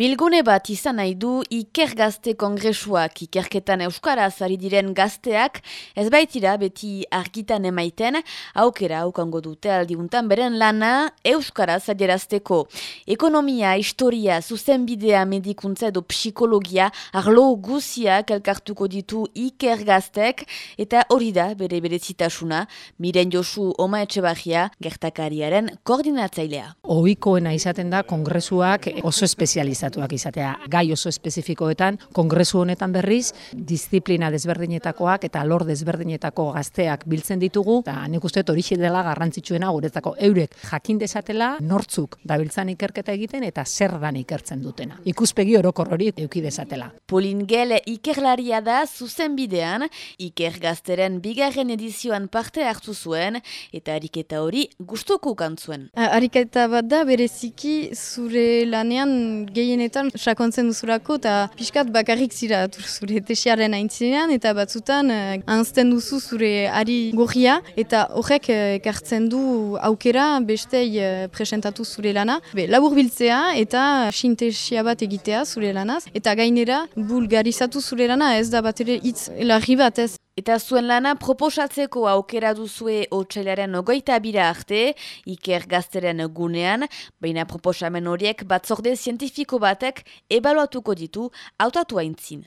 Bilgune bat izan nahi du Iker Gazte Kongresuak Ikerketan Euskaraz ari diren gazteak ez baitira beti argitan emaiten aukera aukango dute aldiuntan beren lana Euskaraz adierazteko. Ekonomia, historia, zuzenbidea, medikuntza edo psikologia arlo guziak elkartuko ditu Iker Gaztek eta hori da bere bere zitasuna Miren Josu Oma Etxebagia gertakariaren koordinatzailea. Oikoena izaten da kongresuak oso espezializatu espezializatuak izatea gai oso espezifikoetan, kongresu honetan berriz, disiplina desberdinetakoak eta lor desberdinetako gazteak biltzen ditugu, eta nik uste hori dela garrantzitsuena guretzako eurek jakin desatela nortzuk dabiltzan ikerketa egiten eta zer dan ikertzen dutena. Ikuspegi orokor hori euki desatela. Polingel ikerlaria da zuzen bidean, iker gazteren bigarren edizioan parte hartu zuen eta ariketa hori gustuko kantzuen. Ariketa bat da bereziki zure lanean gehi gehienetan sakontzen duzurako eta pixkat bakarrik zira zure tesiaren aintzinean eta batzutan uh, anzten duzu zure ari gorria eta horrek uh, ekartzen du aukera bestei uh, presentatu zure lana. Be, labur biltzea eta sintesia bat egitea zure lanaz eta gainera bulgarizatu zure lana ez da bat ere hitz larri bat ez. Eta zuen lana proposatzeko aukera duzue otxailaren ogoita bira arte, iker gazteren gunean, baina proposamen horiek batzorde zientifiko batek ebaluatuko ditu autatu haintzin.